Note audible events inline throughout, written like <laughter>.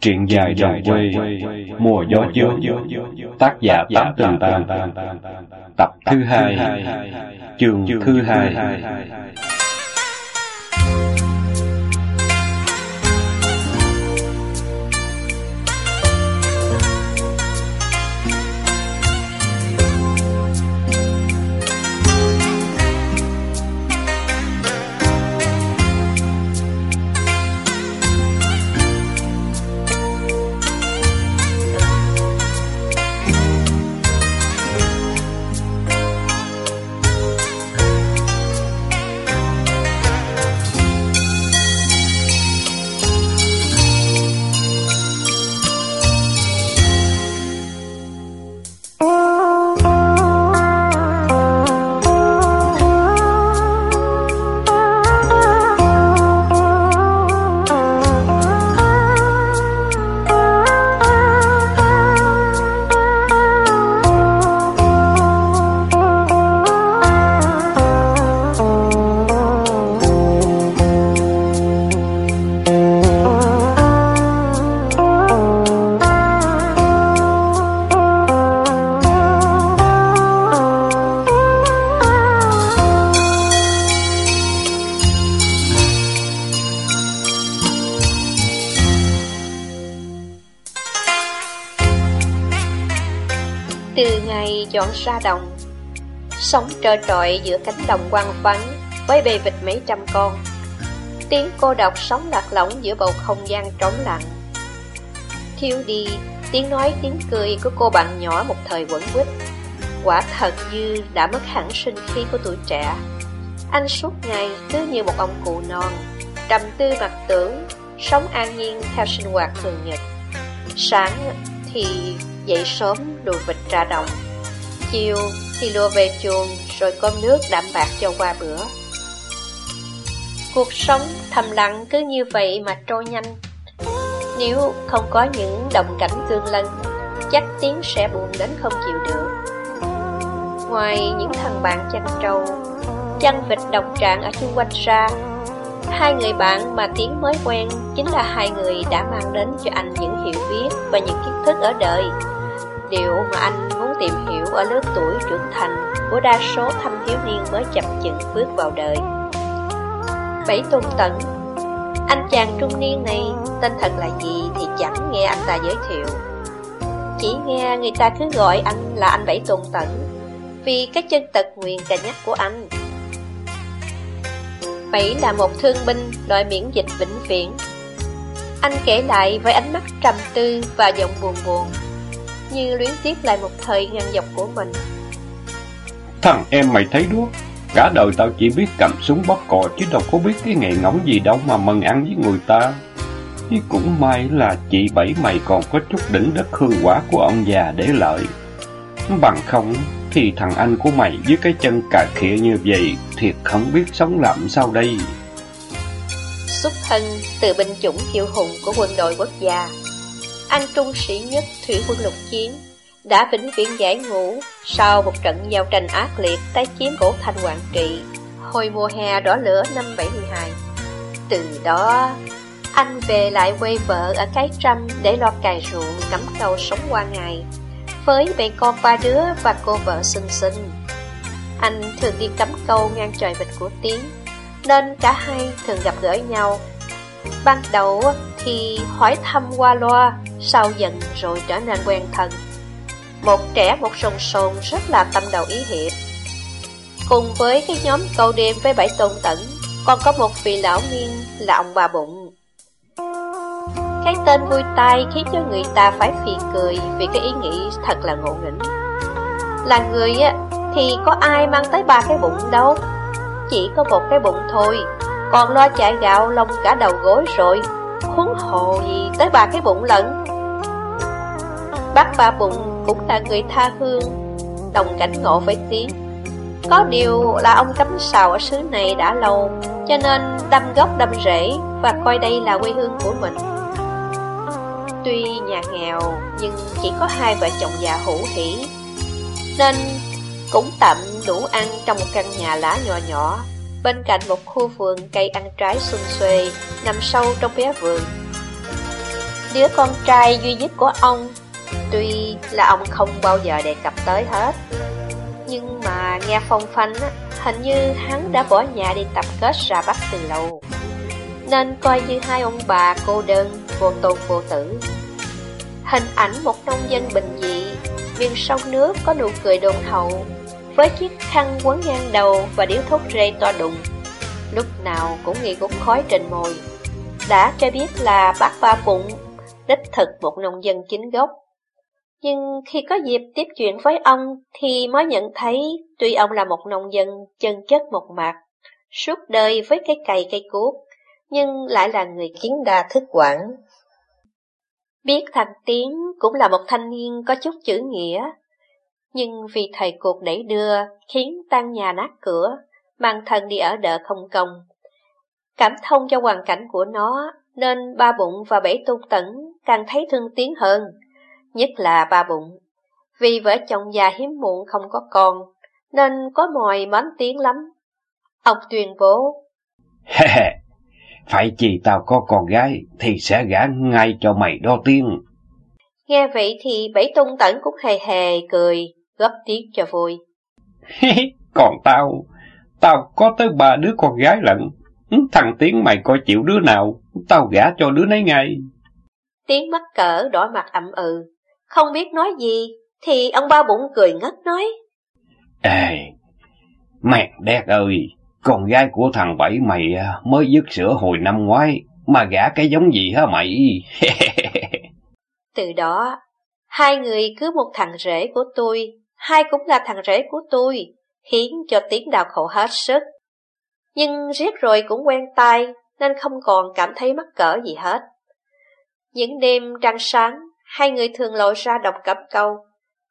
Truyện dài đồng quê Mùa gió chướng Tác giả Tám Tình Tàn Tập thứ hai. Chương thứ hai ra đồng. Sống trơ trọi giữa cánh đồng quang vắng Với bề vịt mấy trăm con. Tiếng cô độc sống lạc lõng giữa bầu không gian trống lặng. Thiếu đi tiếng nói tiếng cười của cô bạn nhỏ một thời quẩn quýt. Quả thật như đã mất hẳn sinh khí của tuổi trẻ. Anh suốt ngày cứ như một ông cụ non, Trầm tư mặt tưởng, Sống an nhiên theo sinh hoạt thường nhật. Sáng thì dậy sớm đùi vịt ra đồng. Chiều thì lùa về chuồng, Rồi cơm nước đảm bạc cho qua bữa. Cuộc sống thầm lặng cứ như vậy mà trôi nhanh. Nếu không có những đồng cảnh tương lân, Chắc tiếng sẽ buồn đến không chịu được. Ngoài những thằng bạn chăn trâu, Chăn vịt độc trạng ở chung quanh ra Hai người bạn mà Tiến mới quen Chính là hai người đã mang đến cho anh những hiểu biết Và những kiến thức ở đời. Điều mà anh tìm hiểu ở lứa tuổi trưởng thành Của đa số thanh thiếu niên mới chập chững bước vào đời. Bảy tôn tận Anh chàng trung niên này, tên thật là gì thì chẳng nghe anh ta giới thiệu. Chỉ nghe người ta cứ gọi anh là anh Bảy tôn tận Vì cái chân tật nguyền cà nhắc của anh. Bảy là một thương binh loại miễn dịch vĩnh viễn. Anh kể lại với ánh mắt trầm tư và giọng buồn buồn. Như luyến tiếc lại một thời ngang dọc của mình. Thằng em mày thấy đuốc Cả đời tao chỉ biết cầm súng bóp cò Chứ đâu có biết cái nghề ngóng gì đâu mà mần ăn với người ta. Chứ cũng may là chị Bảy mày còn có chút đỉnh đất hương quả của ông già để lợi Bằng không thì thằng anh của mày với cái chân cà khịa như vậy Thiệt không biết sống làm sao đây. Xuất thân từ binh chủng kiêu hùng của quân đội quốc gia anh trung sĩ nhất thủy quân lục chiến Đã vĩnh viễn giải ngũ Sau một trận giao tranh ác liệt tái chiếm cổ thành Quảng Trị Hồi mùa hè đỏ lửa năm 72 Từ đó anh về lại quê vợ ở cái trăm để lo cài ruộng cắm câu sống qua ngày với mẹ con ba đứa và cô vợ xinh xinh. Anh thường đi cắm câu ngang trời vịt của Tiến, nên cả hai thường gặp gỡ nhau. Ban đầu thì hỏi thăm qua loa, sau dần rồi trở nên quen thân. Một trẻ một sồn sồn rất là tâm đầu ý hiệp. Cùng với cái nhóm câu đêm với bảy tôn tẩn, còn có một vị lão niên là ông bà bụng. Cái tên vui tai khiến cho người ta phải phì cười vì cái ý nghĩ thật là ngộ nghĩnh. Là người á, thì có ai mang tới ba cái bụng đâu, chỉ có một cái bụng thôi, còn lo chạy gạo lông cả đầu gối rồi, huống hồ gì tới ba cái bụng lận. Bác ba bụng cũng là người tha hương, đồng cảnh ngộ với tiếng. Có điều là ông cắm sào ở xứ này đã lâu, cho nên đâm gốc đâm rễ và coi đây là quê hương của mình. Tuy nhà nghèo nhưng chỉ có hai vợ chồng già hữu hỷ Nên cũng tạm đủ ăn trong một căn nhà lá nhỏ nhỏ Bên cạnh một khu vườn cây ăn trái xung xuê Nằm sâu trong bé vườn. Đứa con trai duy nhất của ông, Tuy là ông không bao giờ đề cập tới hết, Nhưng mà nghe phong phanh Hình như hắn đã bỏ nhà đi tập kết ra Bắc từ lâu. Nên coi như hai ông bà cô đơn, Vô tôn vô tử. Hình ảnh một nông dân bình dị Miền sông nước có nụ cười đồn hậu với chiếc khăn quấn ngang đầu Và điếu thuốc rê to đùng. Lúc nào cũng nghi ngút khói trên môi. Đã cho biết là bác ba phụng Đích thực một nông dân chính gốc. Nhưng khi có dịp tiếp chuyện với ông thì mới nhận thấy tuy ông là một nông dân chân chất một mặt, suốt đời với cây cày cây cuốc, nhưng lại là người kiến đa thức quản. Biết thằng Tiến cũng là một thanh niên có chút chữ nghĩa, nhưng vì thầy cuộc đẩy đưa khiến tan nhà nát cửa, mang thân đi ở đợ không công. Cảm thông cho hoàn cảnh của nó, nên ba bụng và bảy tôn tẩn càng thấy thương Tiến hơn nhất là ba bụng. Vì vợ chồng già hiếm muộn không có con, nên có mồi mến tiếng lắm. Ông tuyên bố. <laughs> Phải chỉ tao có con gái thì sẽ gả ngay cho mày đo tiên. Nghe vậy thì bảy tung tẩn cũng hề hề cười, góp tiếng cho vui. Còn tao, tao có tới ba đứa con gái lận. Thằng Tiến mày coi chịu đứa nào, tao gả cho đứa nấy ngay. Tiến mắc cỡ đỏ mặt ậm ừ, không biết nói gì, thì ông ba bụng cười ngất nói. Ê, mẹ đét ơi, con gái của thằng Bảy mày à, mới dứt sữa hồi năm ngoái, mà gả cái giống gì hả mày? <laughs> Từ đó, hai người cứ một thằng rể của tôi, hai cũng là thằng rể của tôi, khiến cho tiếng đào khổ hết sức. Nhưng riết rồi cũng quen tay, nên không còn cảm thấy mắc cỡ gì hết. Những đêm trăng sáng, hai người thường lộ ra đọc cặp câu.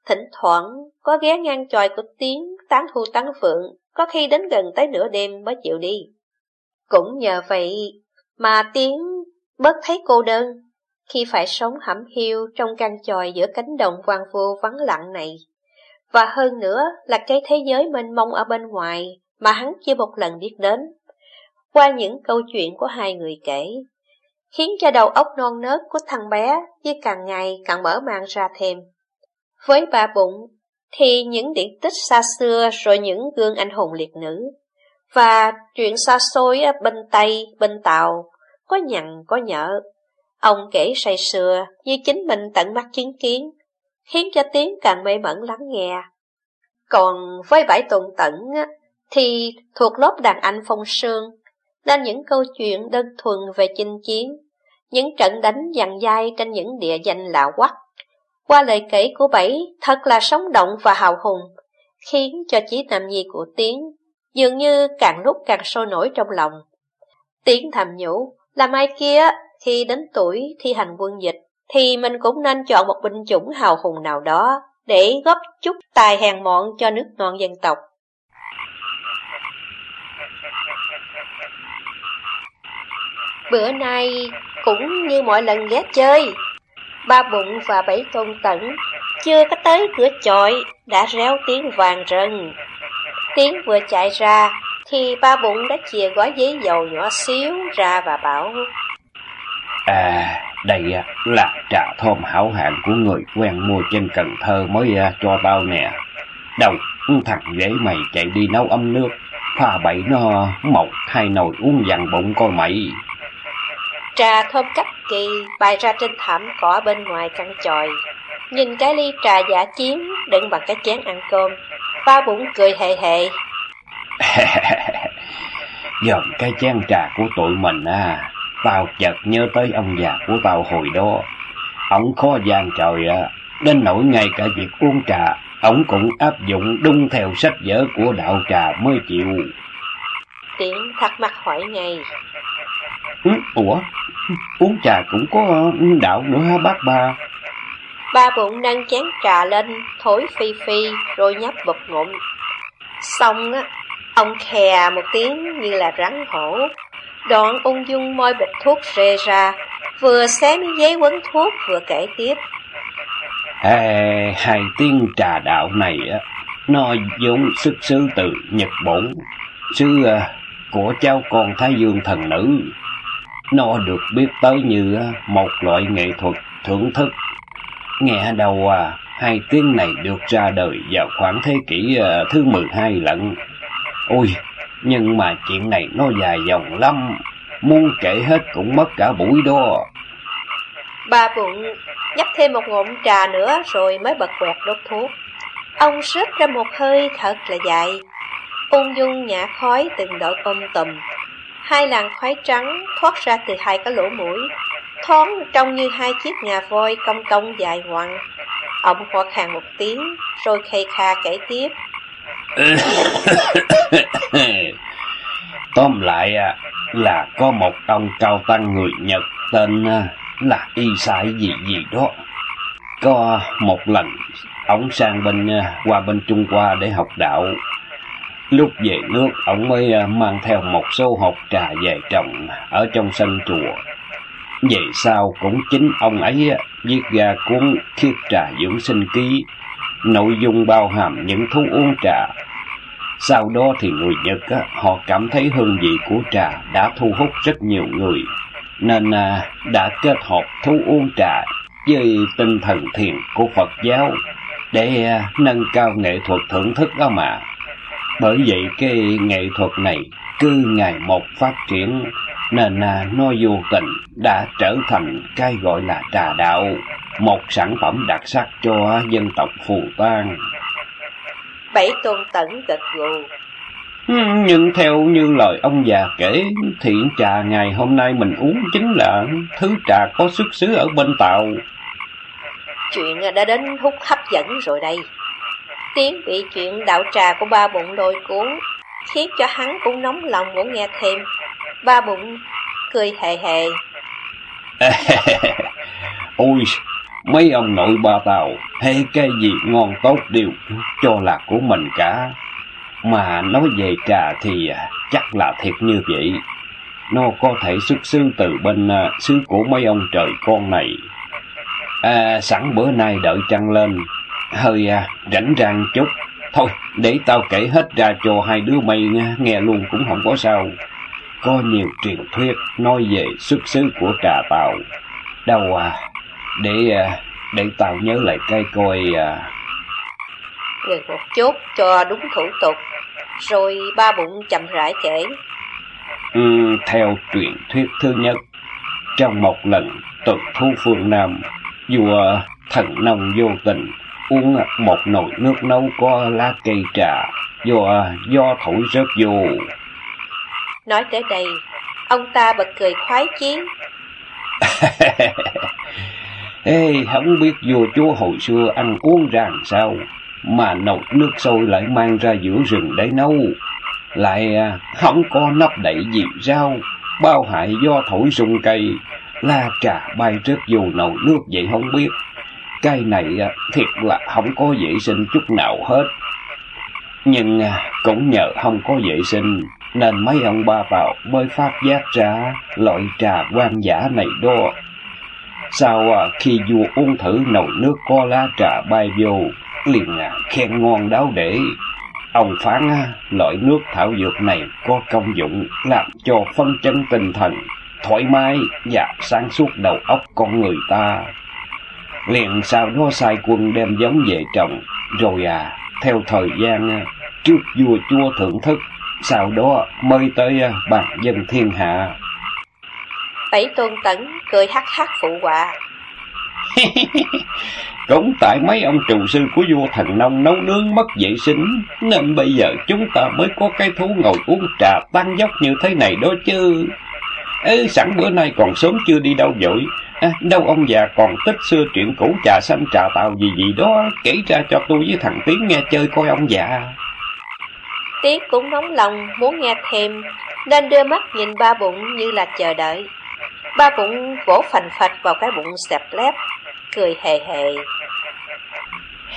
Thỉnh thoảng có ghé ngang tròi của tiếng tán thu tán phượng, có khi đến gần tới nửa đêm mới chịu đi. Cũng nhờ vậy mà tiếng bớt thấy cô đơn khi phải sống hẩm hiu trong căn tròi giữa cánh đồng quang vô vắng lặng này. Và hơn nữa là cái thế giới mênh mông ở bên ngoài mà hắn chưa một lần biết đến. Qua những câu chuyện của hai người kể, khiến cho đầu óc non nớt của thằng bé như càng ngày càng mở mang ra thêm. Với ba bụng, thì những điển tích xa xưa rồi những gương anh hùng liệt nữ, và chuyện xa xôi bên Tây, bên Tàu, có nhằn có nhở. Ông kể say sưa như chính mình tận mắt chứng kiến, khiến cho tiếng càng mê mẩn lắng nghe. Còn với bãi tuần tận thì thuộc lớp đàn anh phong sương, nên những câu chuyện đơn thuần về chinh chiến, những trận đánh dằn dai trên những địa danh lạ quắc. Qua lời kể của Bảy thật là sống động và hào hùng, khiến cho trí nam nhi của Tiến dường như càng lúc càng sôi nổi trong lòng. Tiến thầm nhủ, là mai kia khi đến tuổi thi hành quân dịch, thì mình cũng nên chọn một binh chủng hào hùng nào đó để góp chút tài hèn mọn cho nước non dân tộc. Bữa nay cũng như mọi lần ghé chơi, ba bụng và bảy tôn tẩn chưa có tới cửa chọi đã réo tiếng vàng rần. Tiếng vừa chạy ra thì ba bụng đã chìa gói giấy dầu nhỏ xíu ra và bảo À, đây là trà thơm hảo hạng của người quen mua trên Cần Thơ mới à, cho tao nè. Đâu, thằng ghế mày chạy đi nấu ấm nước, pha bậy nó mọc hai nồi uống dằn bụng coi mày. Trà thơm cách kỳ bày ra trên thảm cỏ bên ngoài căn chòi. Nhìn cái ly trà giả chiến đựng bằng cái chén ăn cơm, ba bụng cười hề hề. <laughs> Dòm cái chén trà của tụi mình à, tao chợt nhớ tới ông già của tao hồi đó. Ông khó gian trời à, đến nỗi ngay cả việc uống trà, ông cũng áp dụng đúng theo sách vở của đạo trà mới chịu. Tiện thắc mắc hỏi ngay. Ừ, ủa, uống trà cũng có đạo nữa hả bác ba? Ba bụng nâng chén trà lên, thổi phi phi, rồi nhấp bụp ngụm. Xong á, ông khè một tiếng như là rắn hổ, đoạn ung dung môi bịch thuốc rề ra, vừa xé miếng giấy quấn thuốc vừa kể tiếp. À, hai tiếng trà đạo này á, nó vốn xuất xứ từ Nhật Bổn, xứ à, của cháu con Thái Dương thần nữ. nó được biết tới như à, một loại nghệ thuật thưởng thức. Nghe đầu à, hai tiếng này được ra đời vào khoảng thế kỷ à, thứ 12 lận. Ôi, nhưng mà chuyện này nó dài dòng lắm, muốn kể hết cũng mất cả buổi đó. Ba bụng nhấp thêm một ngụm trà nữa rồi mới bật quẹt đốt thuốc. Ông rít ra một hơi thật là dài, ung dung nhả khói từng đợt ôm tùm. Hai làn khói trắng thoát ra từ hai cái lỗ mũi, thoáng trông như hai chiếc ngà voi cong cong dài ngoằng. Ông khoa khàn một tiếng, rồi khay kha kể tiếp. <laughs> Tóm lại à, là có một ông cao tăng người Nhật tên à, là y Sai gì gì đó. Có một lần, ông sang bên à, qua bên Trung Hoa để học đạo. Lúc về nước, ông mới mang theo một số hộp trà về trồng ở trong sân chùa. Về sau cũng chính ông ấy viết ra cuốn Khiết Trà Dưỡng Sinh Ký, nội dung bao hàm những thú uống trà. Sau đó thì người Nhật họ cảm thấy hương vị của trà đã thu hút rất nhiều người, nên à, đã kết hợp thú uống trà với tinh thần thiền của Phật giáo để à, nâng cao nghệ thuật thưởng thức đó mà. Bởi vậy cái nghệ thuật này cứ ngày một phát triển nên à, nó vô tình đã trở thành cái gọi là trà đạo, một sản phẩm đặc sắc cho dân tộc Phù Tang. Bảy tôn tẩn gật gù. Ừ, nhưng theo như lời ông già kể, thì trà ngày hôm nay mình uống chính là thứ trà có xuất xứ ở bên Tàu. Chuyện đã đến hút hấp dẫn rồi đây. Tiếng bị chuyện đạo trà của ba bụng lôi cuốn, khiến cho hắn cũng nóng lòng muốn nghe thêm. Ba bụng cười hề hề. <laughs> Ôi, mấy ông nội ba tàu, hay cái gì ngon tốt đều cho là của mình cả. Mà nói về trà thì à, chắc là thiệt như vậy. Nó có thể xuất xứ từ bên à, xứ của mấy ông trời con này. À, sẵn bữa nay đợi trăng lên, hơi à, rảnh rang chút. Thôi, để tao kể hết ra cho hai đứa mày nghe luôn cũng không có sao. Có nhiều truyền thuyết nói về xuất xứ của trà tàu. Đâu à, để à, để tao nhớ lại cái coi à. Ngừng một chút cho đúng thủ tục, rồi ba bụng chậm rãi kể. Ừ, theo truyền thuyết thứ nhất, trong một lần tuần thu phương Nam, vua thần nông vô tình uống một nồi nước nấu có lá cây trà do do thổi rớt vô Nói tới đây, ông ta bật cười khoái chí. <laughs> Ê, không biết vua chúa hồi xưa ăn uống ra làm sao, mà nồi nước sôi lại mang ra giữa rừng để nấu. Lại à, không có nắp đậy gì rau, bao hại do thổi rung cây, la trà bay rớt vô nồi nước vậy không biết. Cây này à, thiệt là không có vệ sinh chút nào hết. Nhưng à, cũng nhờ không có vệ sinh nên mấy ông ba vào mới phát giác ra loại trà quan giả này đó. Sau à, khi vua uống thử nồi nước có lá trà bay vô, liền à, khen ngon đáo để. Ông phán à, loại nước thảo dược này có công dụng làm cho phân chân tinh thần, thoải mái và sáng suốt đầu óc con người ta. Liền sau đó sai quân đem giống về trồng, rồi à, theo thời gian à, trước vua chúa thưởng thức sau đó mới tới à, bàn dân thiên hạ. Bảy tôn tấn cười hắc hắc phụ họa. <laughs> Cũng tại mấy ông trù sư của vua thần nông nấu nướng mất vệ sinh, nên bây giờ chúng ta mới có cái thú ngồi uống trà tăng dốc như thế này đó chứ. Ê, sẵn bữa nay còn sớm chưa đi đâu dội, à, đâu ông già còn tích xưa chuyện cũ trà xanh trà tàu gì gì đó, kể ra cho tôi với thằng Tiến nghe chơi coi ông già. Tiết cũng nóng lòng muốn nghe thêm, nên đưa mắt nhìn ba bụng như là chờ đợi. Ba bụng vỗ phành phạch vào cái bụng xẹp lép, cười hề hề.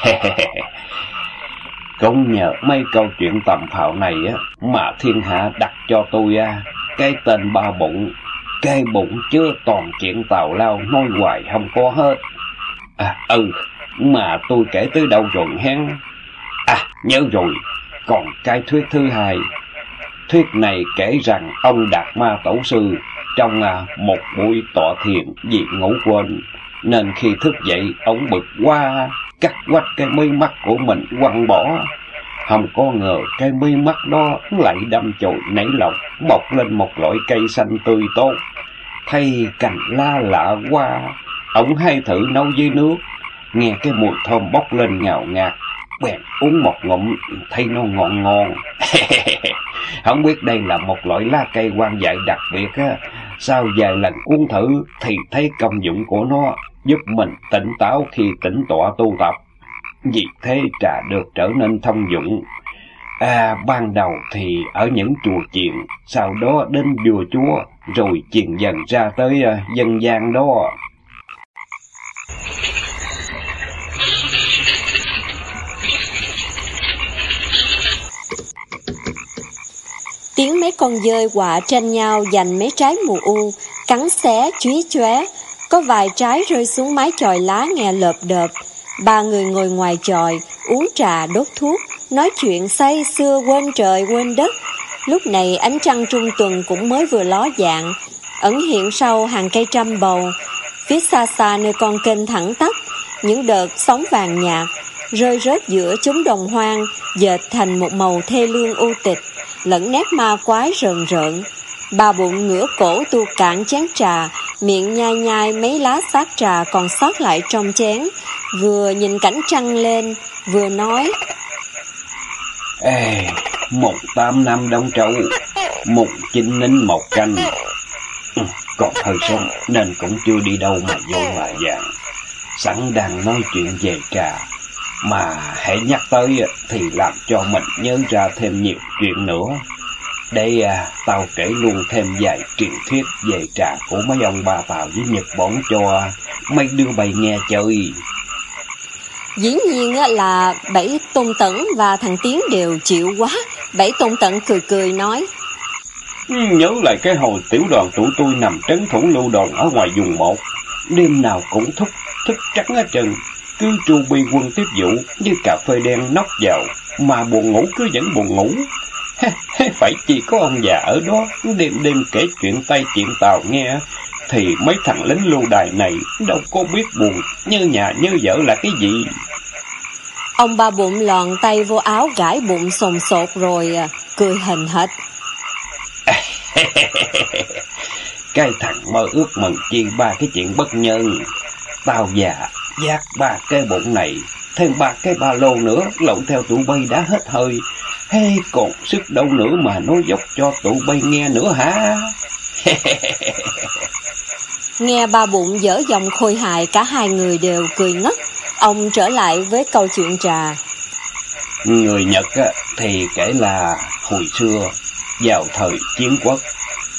<laughs> Cũng nhờ mấy câu chuyện tầm phạo này á mà thiên hạ đặt cho tôi á cái tên ba bụng. Cái bụng chứa toàn chuyện tào lao nói hoài không có hết. À ừ, mà tôi kể tới đâu rồi hen. À nhớ rồi, còn cái thuyết thứ hai, thuyết này kể rằng ông Đạt Ma Tổ Sư Trong à, một buổi tọa thiền vì ngủ quên, nên khi thức dậy, ông bực qua, cắt quách cái mi mắt của mình quăng bỏ. Không có ngờ cái mi mắt đó lại đâm chồi nảy lọc, bọc lên một loại cây xanh tươi tốt. Thay cành la lạ qua, ông hay thử nấu dưới nước, nghe cái mùi thơm bốc lên ngào ngạt, bèn uống một ngụm thấy nó ngon ngon. <laughs> Không biết đây là một loại lá cây quan dại đặc biệt á. Sau vài lần uống thử thì thấy công dụng của nó giúp mình tỉnh táo khi tỉnh tọa tu tập. Vì thế trà được trở nên thông dụng. À, ban đầu thì ở những chùa chiền, sau đó đến chùa chúa, rồi truyền dần ra tới à, dân gian đó. Tiếng mấy con dơi quạ tranh nhau giành mấy trái mù u, cắn xé, chúy chóe. Có vài trái rơi xuống mái chòi lá nghe lợp đợp. Ba người ngồi ngoài chòi, uống trà, đốt thuốc, nói chuyện say xưa quên trời quên đất. Lúc này ánh trăng trung tuần cũng mới vừa ló dạng, ẩn hiện sau hàng cây trăm bầu. Phía xa xa nơi con kênh thẳng tắp, những đợt sóng vàng nhạt, rơi rớt giữa chúng đồng hoang, dệt thành một màu thê lương u tịch lẫn nét ma quái rợn rợn. Bà bụng ngửa cổ tu cạn chén trà, miệng nhai nhai mấy lá xác trà còn sót lại trong chén, vừa nhìn cảnh trăng lên, vừa nói. Ê, một tám năm đông trâu, một chín nín một canh. Ừ, còn thời sống nên cũng chưa đi đâu mà vô mà dạng, Sẵn đang nói chuyện về trà, mà hãy nhắc tới thì làm cho mình nhớ ra thêm nhiều chuyện nữa. Đây à, tao kể luôn thêm vài truyền thuyết về trà của mấy ông bà Tàu với Nhật Bản cho mấy đứa bay nghe chơi. Dĩ nhiên là Bảy Tôn Tẩn và thằng Tiến đều chịu quá. Bảy Tôn Tẩn cười cười nói. Ừ, nhớ lại cái hồi tiểu đoàn tụi tôi nằm trấn thủ lưu đòn ở ngoài vùng một. Đêm nào cũng thúc, thức trắng hết trơn cứ tru bi quân tiếp vụ như cà phê đen nóc vào, mà buồn ngủ cứ vẫn buồn ngủ. Phải chỉ có ông già ở đó, đêm đêm kể chuyện tay chuyện tàu nghe, thì mấy thằng lính lưu đài này đâu có biết buồn, như nhà như vợ là cái gì. Ông ba bụng lòn tay vô áo gãi bụng sồn sột rồi, à, cười hình hệt. <laughs> cái thằng mơ ước mừng chi ba cái chuyện bất nhân. Tao già Giác ba cái bụng này, thêm ba cái ba lô nữa, lộn theo tụi bay đã hết hơi. Hay còn sức đâu nữa mà nói dốc cho tụi bay nghe nữa hả? <laughs> nghe ba bụng dở dòng khôi hài, cả hai người đều cười ngất. Ông trở lại với câu chuyện trà. Người Nhật thì kể là hồi xưa, vào thời chiến quốc,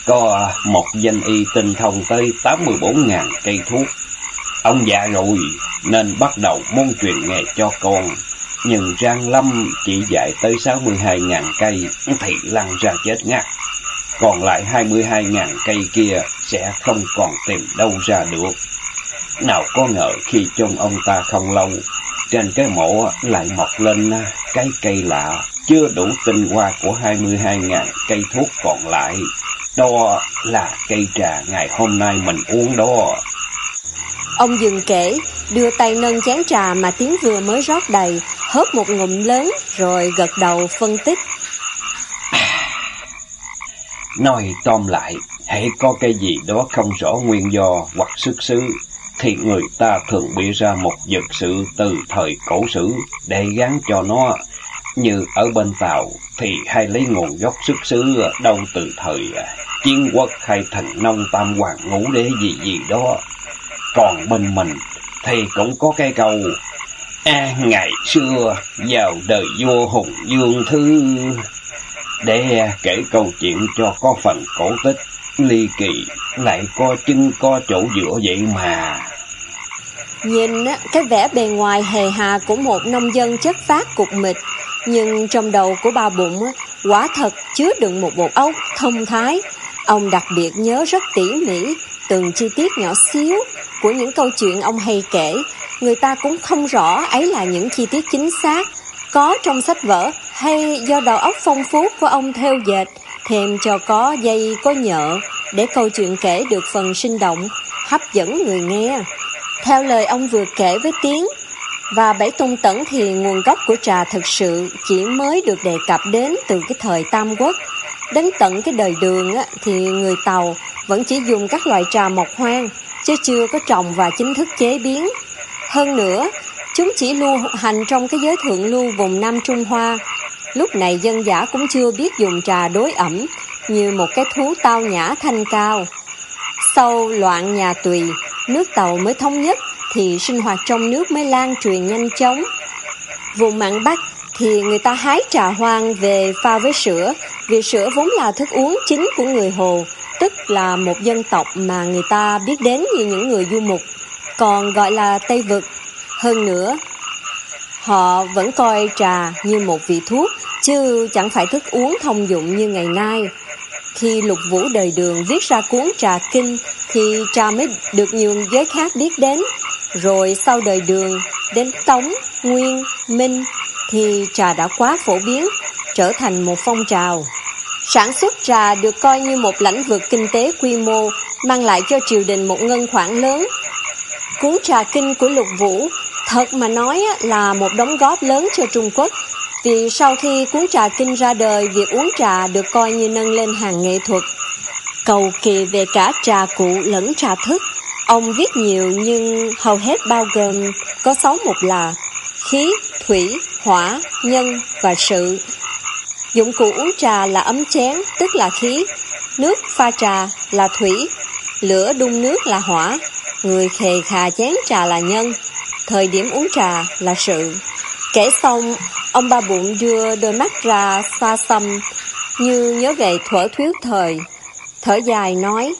có một danh y tinh thông tới 84.000 cây thuốc Ông già rồi, nên bắt đầu môn truyền nghề cho con. Nhưng Giang Lâm chỉ dạy tới 62.000 cây thì lăn ra chết ngắt. Còn lại 22.000 cây kia sẽ không còn tìm đâu ra được. Nào có ngờ khi chôn ông ta không lâu, trên cái mộ lại mọc lên cái cây lạ, chưa đủ tinh hoa của 22.000 cây thuốc còn lại. Đó là cây trà ngày hôm nay mình uống đó. Ông dừng kể, đưa tay nâng chén trà mà tiếng vừa mới rót đầy, hớp một ngụm lớn rồi gật đầu phân tích. <sighs> Nói tóm lại, hãy có cái gì đó không rõ nguyên do hoặc xuất xứ, thì người ta thường bịa ra một vật sự từ thời cổ sử để gắn cho nó. Như ở bên Tàu thì hay lấy nguồn gốc xuất xứ đâu từ thời à, chiến quốc hay thần nông tam hoàng ngũ đế gì gì đó. Còn bên mình thì cũng có cái câu À, ngày xưa vào đời vua hùng dương thứ. Để kể câu chuyện cho có phần cổ tích ly kỳ lại có chân có chỗ dựa vậy mà. Nhìn cái vẻ bề ngoài hề hà của một nông dân chất phát cục mịch nhưng trong đầu của ba bụng quả thật chứa đựng một bộ óc thông thái. Ông đặc biệt nhớ rất tỉ mỉ từng chi tiết nhỏ xíu của những câu chuyện ông hay kể, người ta cũng không rõ ấy là những chi tiết chính xác, có trong sách vở hay do đầu óc phong phú của ông theo dệt, thêm cho có dây có nhợ, để câu chuyện kể được phần sinh động, hấp dẫn người nghe. Theo lời ông vừa kể với tiếng, và bảy tung tẩn thì nguồn gốc của trà thực sự chỉ mới được đề cập đến từ cái thời Tam Quốc. Đến tận cái đời đường thì người Tàu vẫn chỉ dùng các loại trà mộc hoang, chứ chưa có trồng và chính thức chế biến. Hơn nữa, chúng chỉ lưu hành trong cái giới thượng lưu vùng Nam Trung Hoa. Lúc này dân giả cũng chưa biết dùng trà đối ẩm như một cái thú tao nhã thanh cao. Sau loạn nhà Tùy, nước Tàu mới thống nhất thì sinh hoạt trong nước mới lan truyền nhanh chóng. Vùng mạn Bắc thì người ta hái trà hoang về pha với sữa, vì sữa vốn là thức uống chính của người Hồ, tức là một dân tộc mà người ta biết đến như những người du mục, còn gọi là Tây Vực. Hơn nữa, họ vẫn coi trà như một vị thuốc, chứ chẳng phải thức uống thông dụng như ngày nay. Khi lục vũ đời đường viết ra cuốn trà kinh thì trà mới được nhiều giới khác biết đến. Rồi sau đời đường, đến Tống, Nguyên, Minh thì trà đã quá phổ biến, trở thành một phong trào. Sản xuất trà được coi như một lãnh vực kinh tế quy mô, mang lại cho triều đình một ngân khoản lớn. Cuốn trà kinh của Lục Vũ, thật mà nói là một đóng góp lớn cho Trung Quốc, vì sau khi cuốn trà kinh ra đời, việc uống trà được coi như nâng lên hàng nghệ thuật. Cầu kỳ về cả trà cụ lẫn trà thức, ông viết nhiều nhưng hầu hết bao gồm có sáu mục là khí, thủy, hỏa, nhân và sự. Dụng cụ uống trà là ấm chén, tức là khí, nước pha trà là thủy, lửa đun nước là hỏa, người khề khà chén trà là nhân, thời điểm uống trà là sự. Kể xong, ông ba bụng đưa đôi mắt ra xa xăm, như nhớ về thuở thuyết thời. Thở dài nói,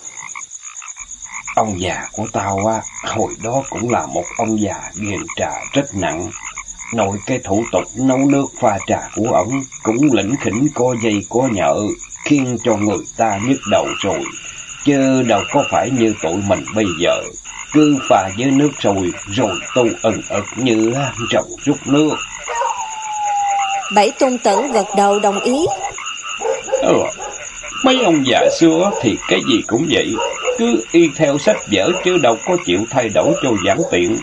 Ông già của tao á, hồi đó cũng là một ông già ghiền trà rất nặng. Nội cái thủ tục nấu nước pha trà của ông cũng lĩnh khỉnh có dây có nhợ, khiến cho người ta nhức đầu rồi. Chứ đâu có phải như tụi mình bây giờ, cứ pha với nước sôi rồi tu ẩn ực như trồng rút nước. Bảy tôn tẩn gật đầu đồng ý. Ừ, mấy ông già xưa thì cái gì cũng vậy, cứ y theo sách vở chứ đâu có chịu thay đổi cho giản tiện.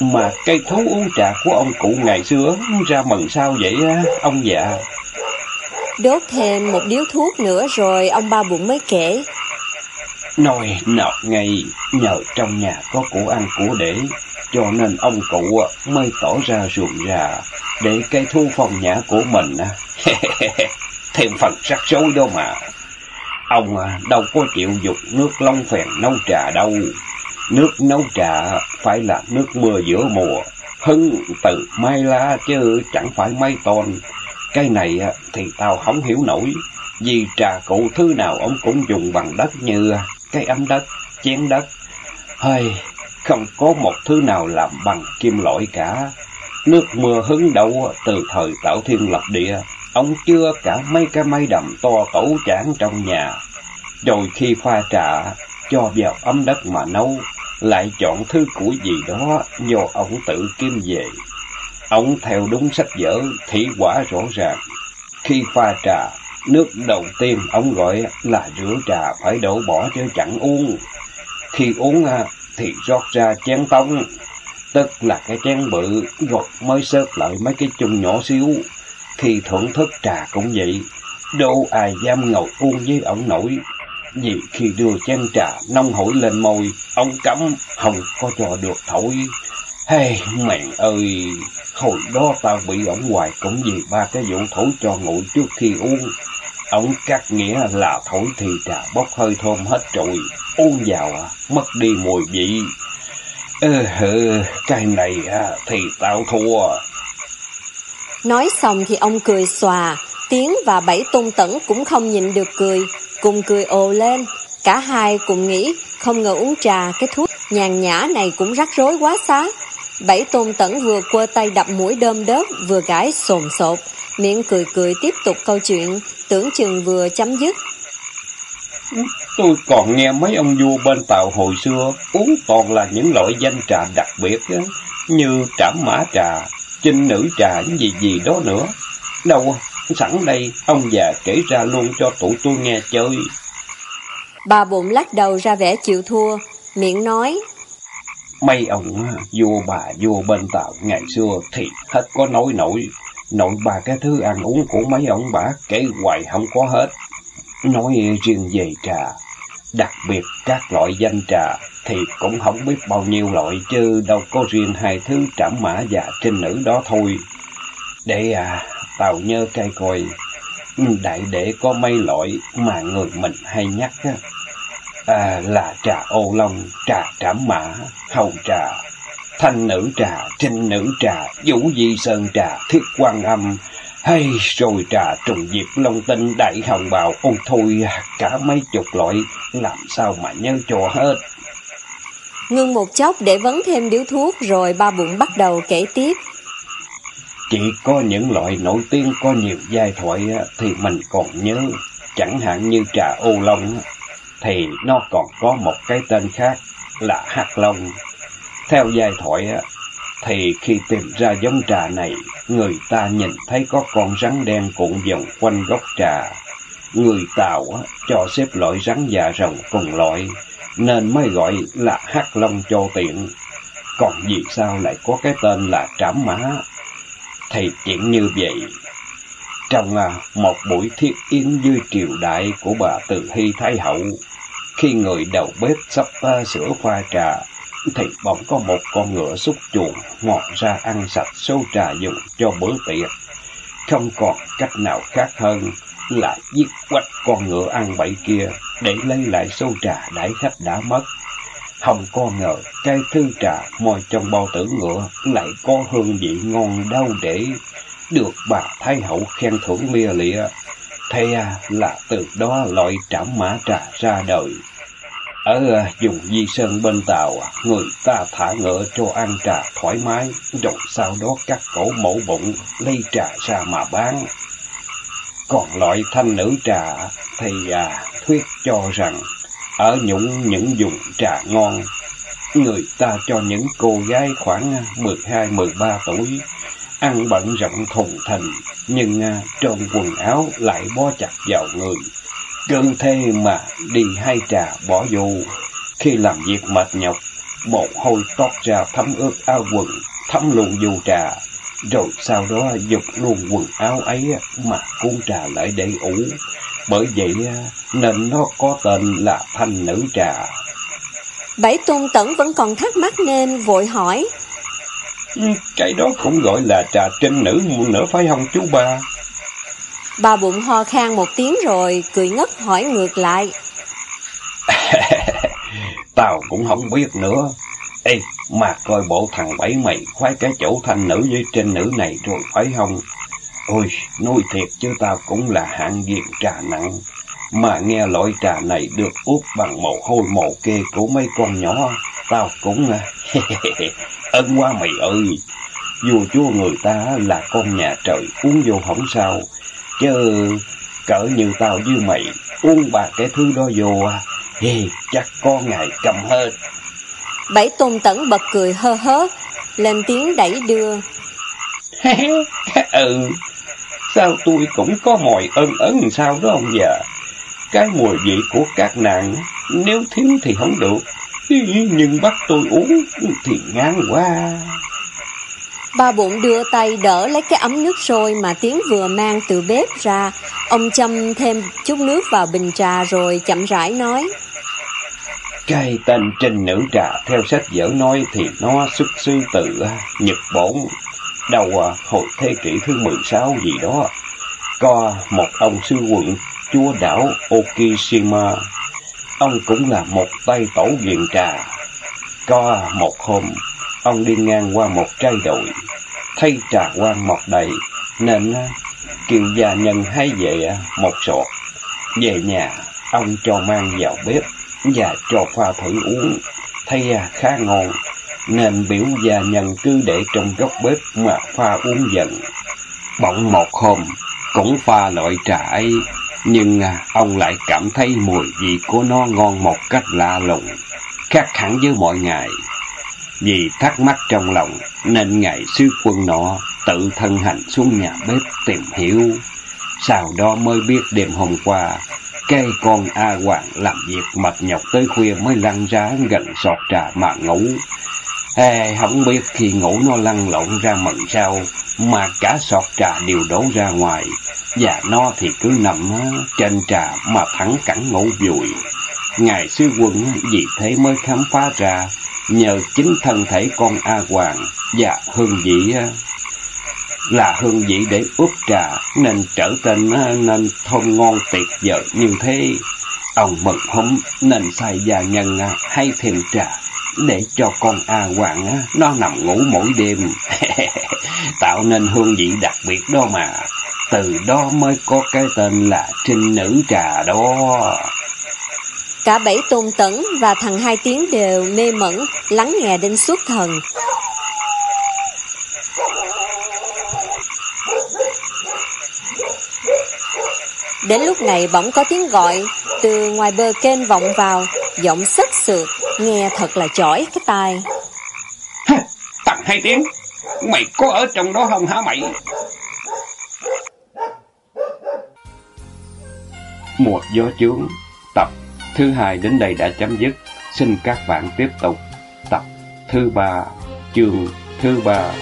Mà cây thú uống trà của ông cụ ngày xưa ra mần sao vậy á, ông già? Đốt thêm một điếu thuốc nữa rồi ông ba bụng mới kể. Nồi nọ ngày nhờ trong nhà có của ăn của để, cho nên ông cụ mới tỏ ra ruộng rà để cây thu phòng nhà của mình. <laughs> Thêm phần rắc rối đâu mà. Ông đâu có chịu dục nước long phèn nấu trà đâu. Nước nấu trà phải là nước mưa giữa mùa, hưng từ mai lá chứ chẳng phải mấy ton. Cái này thì tao không hiểu nổi, vì trà cụ thứ nào ông cũng dùng bằng đất như à, cái ấm đất, chén đất. Hơi, không có một thứ nào làm bằng kim loại cả. Nước mưa hứng đâu từ thời tạo thiên lập địa, ông chưa cả mấy cái máy đầm to tổ chản trong nhà. Rồi khi pha trà, cho vào ấm đất mà nấu, lại chọn thứ của gì đó do ông tự kiếm về. Ông theo đúng sách vở, thị quả rõ ràng. Khi pha trà, nước đầu tiên ông gọi là rửa trà phải đổ bỏ chứ chẳng uống. Khi uống à, thì rót ra chén tông, tức là cái chén bự, rồi mới xếp lại mấy cái chung nhỏ xíu. Khi thưởng thức trà cũng vậy, đâu ai dám ngồi uống với ông nổi, vì khi đưa chén trà nông hổi lên môi, ông cấm không có cho được thổi. Hey, mẹ ơi, hồi đó tao bị ổng hoài cũng vì ba cái vụ thổi cho nguội trước khi uống. Ông cắt nghĩa là thổi thì trà bốc hơi thơm hết trụi, uống vào à, mất đi mùi vị. Ơ hừ, cái này à, thì tao thua. Nói xong thì ông cười xòa, Tiến và Bảy Tôn Tẩn cũng không nhịn được cười, cùng cười ồ lên. Cả hai cùng nghĩ, không ngờ uống trà, cái thuốc nhàn nhã này cũng rắc rối quá xá. Bảy Tôn Tẩn vừa quơ tay đập mũi đơm đớp, vừa gãi sồn sột, miệng cười cười tiếp tục câu chuyện, tưởng chừng vừa chấm dứt. Tôi còn nghe mấy ông vua bên Tàu hồi xưa uống toàn là những loại danh trà đặc biệt đó, như trảm mã trà, chinh nữ trà gì gì đó nữa. Đâu, à? Sẵn đây, ông già kể ra luôn cho tụi tôi nghe chơi. Bà bụng lắc đầu ra vẻ chịu thua, miệng nói. Mấy ông vua bà vua bên Tàu ngày xưa thì hết có nói nổi. Nội ba cái thứ ăn uống của mấy ông bà kể hoài không có hết. Nói riêng về trà, đặc biệt các loại danh trà thì cũng không biết bao nhiêu loại chứ đâu có riêng hai thứ trảm mã và trinh nữ đó thôi. Để à, tàu nhớ cây coi, ừ, đại để có mấy loại mà người mình hay nhắc á. À, là trà ô long, trà trảm mã, hầu trà, thanh nữ trà, trinh nữ trà, vũ di sơn trà, thiết quan âm, hay rồi trà trùng diệp long tinh đại hồng bào, ôi thôi, cả mấy chục loại, làm sao mà nhớ cho hết. Ngưng một chốc để vấn thêm điếu thuốc rồi ba bụng bắt đầu kể tiếp. Chỉ có những loại nổi tiếng có nhiều giai thoại thì mình còn nhớ, chẳng hạn như trà ô long thì nó còn có một cái tên khác là hạt long. Theo giai thoại thì khi tìm ra giống trà này, người ta nhìn thấy có con rắn đen cuộn vòng quanh gốc trà. Người Tàu cho xếp loại rắn già rồng cùng loại, nên mới gọi là hắc long cho tiện. Còn vì sao lại có cái tên là trảm mã? Thì chuyện như vậy. Trong à, một buổi thiết yến dưới triều đại của bà Từ Hy Thái Hậu, khi người đầu bếp sắp à, sửa pha trà, thì bỗng có một con ngựa xúc chuồng ngọt ra ăn sạch số trà dùng cho bữa tiệc. Không còn cách nào khác hơn là giết quách con ngựa ăn bậy kia để lấy lại số trà đãi khách đã mất. Không có ngờ cái thư trà môi trong bao tử ngựa lại có hương vị ngon đau để được bà Thái Hậu khen thưởng lia lịa. Thế à, là từ đó loại trảm mã trà ra đời. Ở à, vùng Di Sơn bên Tàu, à, người ta thả ngựa cho ăn trà thoải mái, rồi sau đó cắt cổ mổ bụng, lấy trà ra mà bán. Còn loại thanh nữ trà thì à, thuyết cho rằng ở những những vùng trà ngon, người ta cho những cô gái khoảng 12-13 tuổi ăn bận rộng thùng thình, nhưng à, trong quần áo lại bó chặt vào người. Cơn thế mà đi hai trà bỏ vô, khi làm việc mệt nhọc, mồ hôi toát ra thấm ướt áo quần, thấm luôn vô trà, rồi sau đó dục luôn quần áo ấy mà cuốn trà lại để ủ. Bởi vậy nên nó có tên là thanh nữ trà. Bảy tôn tẩn vẫn còn thắc mắc nên vội hỏi. Ừ, cái đó cũng gọi là trà trinh nữ nữa phải không chú ba? Bà bụng ho khan một tiếng rồi, cười ngất hỏi ngược lại. <laughs> Tao cũng không biết nữa. Ê, mà coi bộ thằng bảy mày khoái cái chỗ thanh nữ với trên nữ này rồi phải không? Ôi, nói thiệt chứ tao cũng là hạng diện trà nặng. Mà nghe loại trà này được úp bằng mồ hôi mồ kê của mấy con nhỏ, tao cũng à, <laughs> ân quá mày ơi. Dù chúa người ta là con nhà trời uống vô không sao, chứ cỡ như tao với mày uống ba cái thứ đó vô à, thì chắc có ngày cầm hết. Bảy tôn tẩn bật cười hơ hớ, lên tiếng đẩy đưa. <laughs> ừ, sao tôi cũng có mồi ân ấn sao đó ông già. Cái mùi vị của các nàng, nếu thiếu thì không được, nhưng bắt tôi uống thì ngán quá. Ba bụng đưa tay đỡ lấy cái ấm nước sôi mà Tiến vừa mang từ bếp ra. Ông châm thêm chút nước vào bình trà rồi chậm rãi nói. Cái tên trình nữ trà theo sách vở nói thì nó xuất xứ từ Nhật Bản, đầu à, hồi thế kỷ thứ 16 gì đó. Có một ông sư quận chúa đảo Okishima, ông cũng là một tay tổ viện trà. Có một hôm, ông đi ngang qua một trai đồi, thấy trà quan mọc đầy, nên à, kiều gia nhân hái về à, một sọt. Về nhà, ông cho mang vào bếp và cho pha thử uống, thấy khá ngon, nên biểu gia nhân cứ để trong góc bếp mà pha uống dần. Bỗng một hôm, cũng pha loại trà ấy, nhưng à, ông lại cảm thấy mùi vị của nó ngon một cách lạ lùng, khác hẳn với mọi ngày. Vì thắc mắc trong lòng, nên ngày sư quân nọ tự thân hành xuống nhà bếp tìm hiểu. Sau đó mới biết đêm hôm qua, Cây con A Hoàng làm việc mệt nhọc tới khuya mới lăn ra gần sọt trà mà ngủ. Ê, không biết khi ngủ nó lăn lộn ra mần sao, mà cả sọt trà đều đổ ra ngoài, và nó thì cứ nằm trên trà mà thẳng cẳng ngủ vùi. Ngài sư quân vì thế mới khám phá ra, nhờ chính thân thể con A Hoàng và hương vị là hương vị để ướp trà nên trở tên nên thơm ngon tuyệt vời như thế. Ông mừng húm nên sai gia nhân hay thêm trà để cho con A Hoàng nó nằm ngủ mỗi đêm. <laughs> Tạo nên hương vị đặc biệt đó mà. Từ đó mới có cái tên là trinh nữ trà đó. Cả bảy tôn tẩn và thằng hai tiếng đều mê mẩn, lắng nghe đến suốt thần. Đến lúc này bỗng có tiếng gọi từ ngoài bờ kênh vọng vào, giọng sắc sượt, nghe thật là chói cái tai. Tầng hai tiếng, mày có ở trong đó không hả mày? Một gió chướng, tập thứ hai đến đây đã chấm dứt. Xin các bạn tiếp tục tập thứ ba, chương thứ ba.